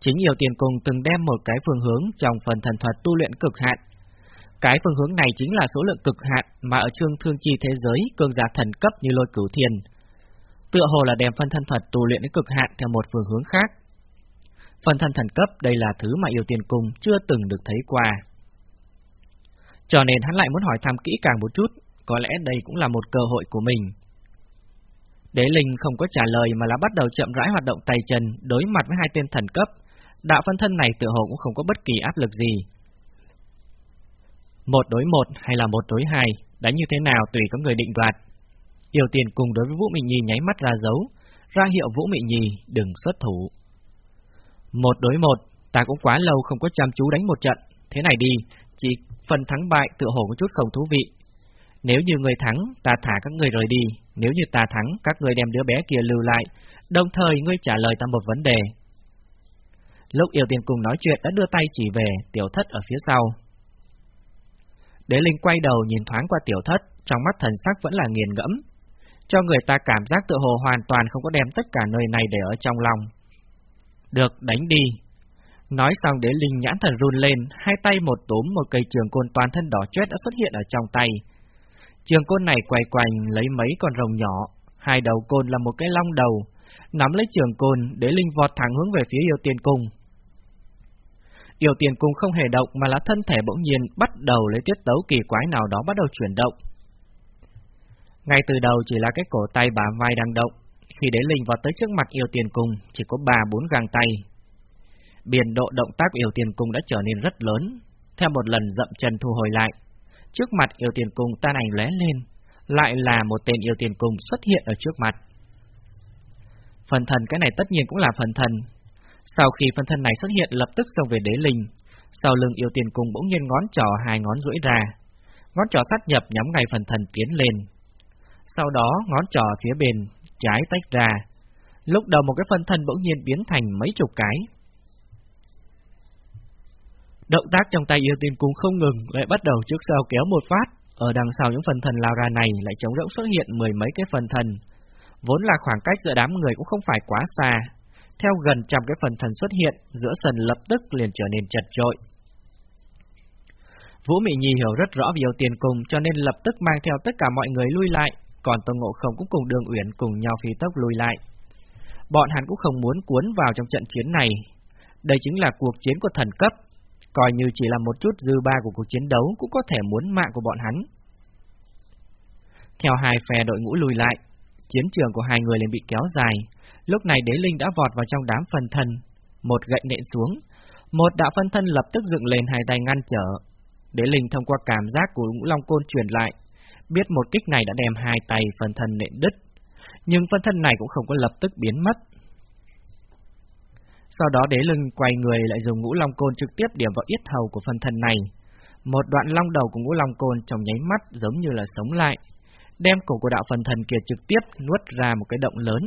Chính yêu tiền cùng từng đem một cái phương hướng trong phần thần thuật tu luyện cực hạn cái phương hướng này chính là số lượng cực hạn mà ở chương thương chi thế giới cương giả thần cấp như lôi cửu thiên. Tựa hồ là đem phân thân thuật tu luyện đến cực hạn theo một phương hướng khác. phần thân thần cấp đây là thứ mà yêu tiền cung chưa từng được thấy qua. Cho nên hắn lại muốn hỏi thăm kỹ càng một chút, có lẽ đây cũng là một cơ hội của mình. Đế Linh không có trả lời mà là bắt đầu chậm rãi hoạt động tay chân đối mặt với hai tên thần cấp. Đạo phân thân này tựa hồ cũng không có bất kỳ áp lực gì, một đối một hay là một đối hai, đánh như thế nào tùy có người định đoạt. Yêu tiền cùng đối với Vũ Mị Nhi nháy mắt ra dấu, ra hiệu Vũ Mị Nhi đừng xuất thủ. Một đối một, ta cũng quá lâu không có chăm chú đánh một trận, thế này đi, chỉ phần thắng bại tựa hồ có chút không thú vị. Nếu như người thắng, ta thả các người rời đi, nếu như ta thắng, các người đem đứa bé kia lưu lại, đồng thời ngươi trả lời ta một vấn đề. Lúc yêu tiền cùng nói chuyện đã đưa tay chỉ về tiểu thất ở phía sau. Đế Linh quay đầu nhìn thoáng qua tiểu thất, trong mắt thần sắc vẫn là nghiền ngẫm, cho người ta cảm giác tự hồ hoàn toàn không có đem tất cả nơi này để ở trong lòng. Được, đánh đi. Nói xong đế linh nhãn thần run lên, hai tay một túm một cây trường côn toàn thân đỏ chét đã xuất hiện ở trong tay. Trường côn này quay quanh lấy mấy con rồng nhỏ, hai đầu côn là một cái long đầu, nắm lấy trường côn, để linh vọt thẳng hướng về phía yêu tiên cung. Yêu tiên cung không hề động mà là thân thể bỗng nhiên bắt đầu lấy tiết tấu kỳ quái nào đó bắt đầu chuyển động. Ngay từ đầu chỉ là cái cổ tay bà vai đang động, khi đế linh vào tới trước mặt yêu tiền cung, chỉ có ba bốn găng tay. Biển độ động tác yêu tiền cung đã trở nên rất lớn, theo một lần dậm chân thu hồi lại. Trước mặt yêu tiền cung tan ảnh lóe lên, lại là một tên yêu tiền cung xuất hiện ở trước mặt. Phần thần cái này tất nhiên cũng là phần thần. Sau khi phần thần này xuất hiện lập tức xông về đế linh, sau lưng yêu tiền cung bỗng nhiên ngón trỏ hai ngón duỗi ra. Ngón trỏ sát nhập nhắm ngay phần thần tiến lên, sau đó ngón trỏ phía bên trái tách ra. Lúc đầu một cái phần thân bỗng nhiên biến thành mấy chục cái. Động tác trong tay yêu tiên cung không ngừng, lại bắt đầu trước sau kéo một phát. Ở đằng sau những phần thần lao ra này lại trống rỗng xuất hiện mười mấy cái phần thần. Vốn là khoảng cách giữa đám người cũng không phải quá xa. Theo gần trăm cái phần thần xuất hiện, giữa sân lập tức liền trở nên chật trội. Vũ Mị Nhi hiểu rất rõ về yêu tiền cùng cho nên lập tức mang theo tất cả mọi người lui lại, còn Tôn Ngộ Không cũng cùng Đường Uyển cùng nhau phi tốc lui lại. Bọn hắn cũng không muốn cuốn vào trong trận chiến này. Đây chính là cuộc chiến của thần cấp, coi như chỉ là một chút dư ba của cuộc chiến đấu cũng có thể muốn mạng của bọn hắn. Theo hai phe đội ngũ lùi lại, chiến trường của hai người liền bị kéo dài. Lúc này đế linh đã vọt vào trong đám phân thân, một gậy nện xuống, một đạo phân thân lập tức dựng lên hai tay ngăn trở. Đế linh thông qua cảm giác của ngũ long côn truyền lại, biết một kích này đã đem hai tay phần thân nện đứt, nhưng phân thân này cũng không có lập tức biến mất. Sau đó đế lưng quay người lại dùng ngũ long côn trực tiếp điểm vào yết hầu của phần thân này. Một đoạn long đầu của ngũ long côn trong nháy mắt giống như là sống lại, đem cổ của đạo phần thần kia trực tiếp nuốt ra một cái động lớn.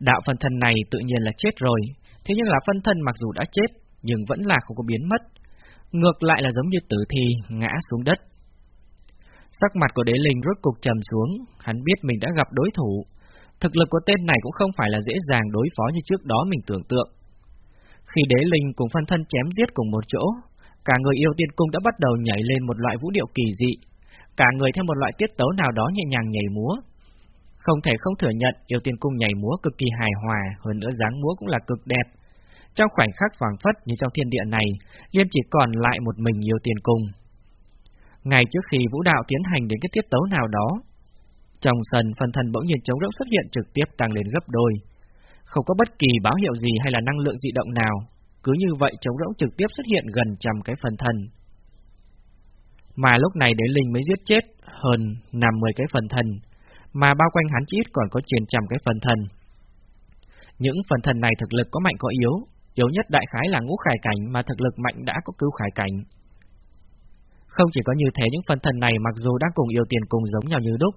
Đạo phần thân này tự nhiên là chết rồi, thế nhưng là phân thân mặc dù đã chết, nhưng vẫn là không có biến mất. Ngược lại là giống như tử thi ngã xuống đất. Sắc mặt của đế linh rốt cục trầm xuống, hắn biết mình đã gặp đối thủ. Thực lực của tên này cũng không phải là dễ dàng đối phó như trước đó mình tưởng tượng. Khi đế linh cùng phân thân chém giết cùng một chỗ, cả người yêu tiên cung đã bắt đầu nhảy lên một loại vũ điệu kỳ dị, cả người theo một loại tiết tấu nào đó nhẹ nhàng nhảy múa. Không thể không thừa nhận yêu tiên cung nhảy múa cực kỳ hài hòa, hơn nữa dáng múa cũng là cực đẹp. Trong khoảnh khắc phảng phất như trong thiên địa này, Liên chỉ còn lại một mình yêu tiên cung. Ngay trước khi vũ đạo tiến hành đến cái tiết tấu nào đó, trong sân phần thần bỗng nhiên chống rỗng xuất hiện trực tiếp tăng lên gấp đôi. Không có bất kỳ báo hiệu gì hay là năng lượng dị động nào, cứ như vậy chống rỗng trực tiếp xuất hiện gần trăm cái phần thần. Mà lúc này đế linh mới giết chết hơn 50 cái phần thần, mà bao quanh hắn chỉ ít còn có trên trăm cái phần thần. Những phần thần này thực lực có mạnh có yếu, yếu nhất đại khái là ngũ khải cảnh mà thực lực mạnh đã có cứu khải cảnh. Không chỉ có như thế những phần thần này mặc dù đang cùng yêu tiền cùng giống nhau như đúc,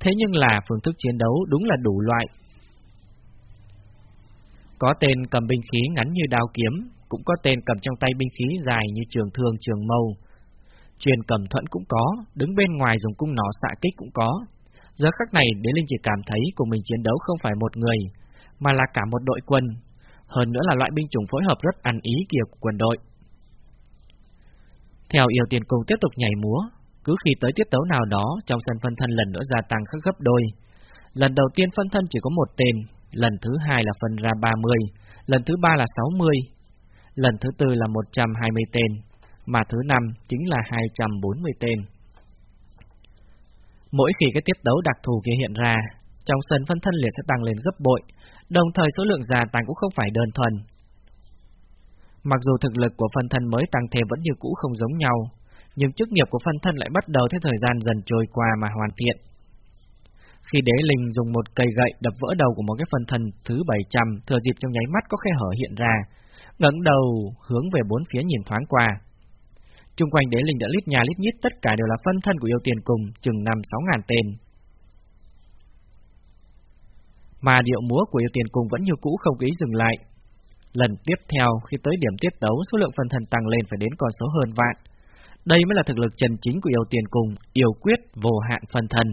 thế nhưng là phương thức chiến đấu đúng là đủ loại. Có tên cầm binh khí ngắn như đao kiếm, cũng có tên cầm trong tay binh khí dài như trường thương trường mâu. Truyền cầm thuẫn cũng có, đứng bên ngoài dùng cung nỏ xạ kích cũng có. Giờ khắc này Đế Linh chỉ cảm thấy cùng mình chiến đấu không phải một người, mà là cả một đội quân. Hơn nữa là loại binh chủng phối hợp rất ăn ý kia của quân đội. Theo yêu tiền cung tiếp tục nhảy múa, cứ khi tới tiết tấu nào đó trong sân phân thân lần nữa gia tăng khắc gấp đôi. Lần đầu tiên phân thân chỉ có một tên, lần thứ hai là phân ra 30, lần thứ ba là 60, lần thứ tư là 120 tên, mà thứ năm chính là 240 tên. Mỗi khi cái tiết tấu đặc thù kia hiện ra, trong sân phân thân liền sẽ tăng lên gấp bội, đồng thời số lượng gia tăng cũng không phải đơn thuần, Mặc dù thực lực của phân thân mới tăng thêm vẫn như cũ không giống nhau, nhưng chức nghiệp của phân thân lại bắt đầu theo thời gian dần trôi qua mà hoàn thiện. Khi đế linh dùng một cây gậy đập vỡ đầu của một cái phần thân thứ 700, thừa dịp trong nháy mắt có khe hở hiện ra, ngẩng đầu hướng về bốn phía nhìn thoáng qua. Trung quanh đế linh đã lít nhà lít nhít tất cả đều là phân thân của yêu tiền cùng, chừng năm sáu ngàn tên. Mà điệu múa của yêu tiền cùng vẫn như cũ không ý dừng lại. Lần tiếp theo, khi tới điểm tiết đấu, số lượng phân thân tăng lên phải đến con số hơn vạn. Đây mới là thực lực chân chính của yêu tiền cùng, yêu quyết vô hạn phân thân.